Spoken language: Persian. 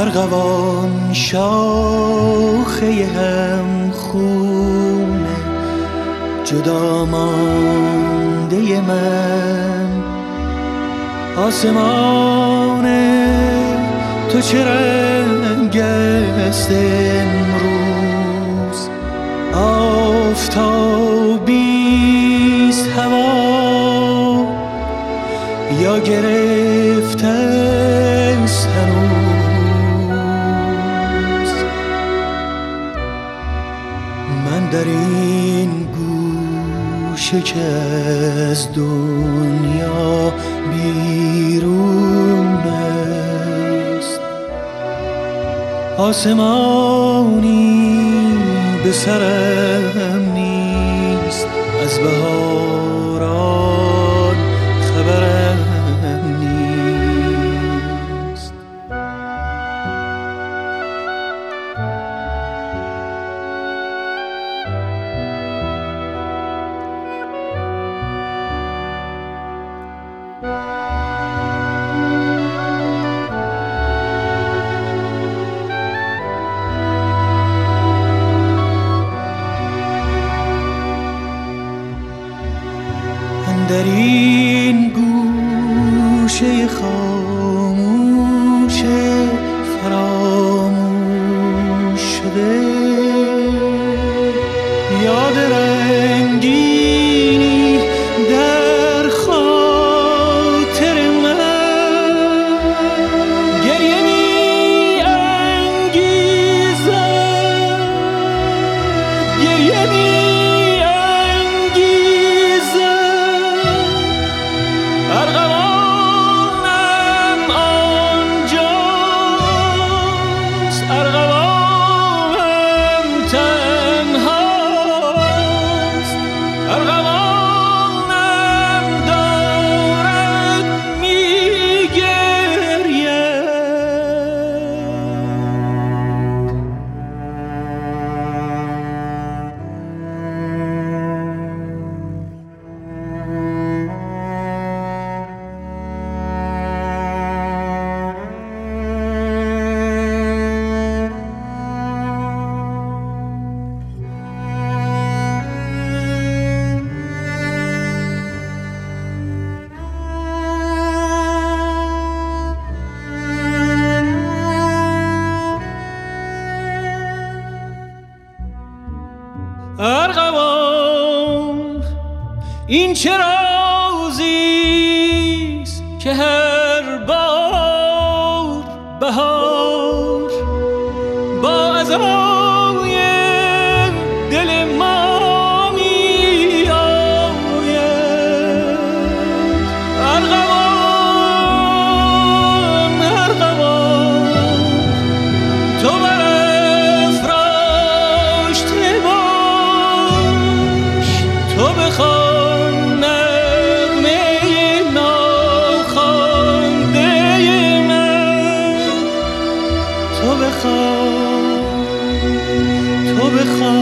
ارغوان شاخه هم خونه جدا مانده من. آسمان تو چه رنگ است امروز؟ آفتابیست هوا یا گرفته گوشه که از دنیا بیرون است. آسمانی به سرم نیست از بهاران در این گوشه ارغوان این که בך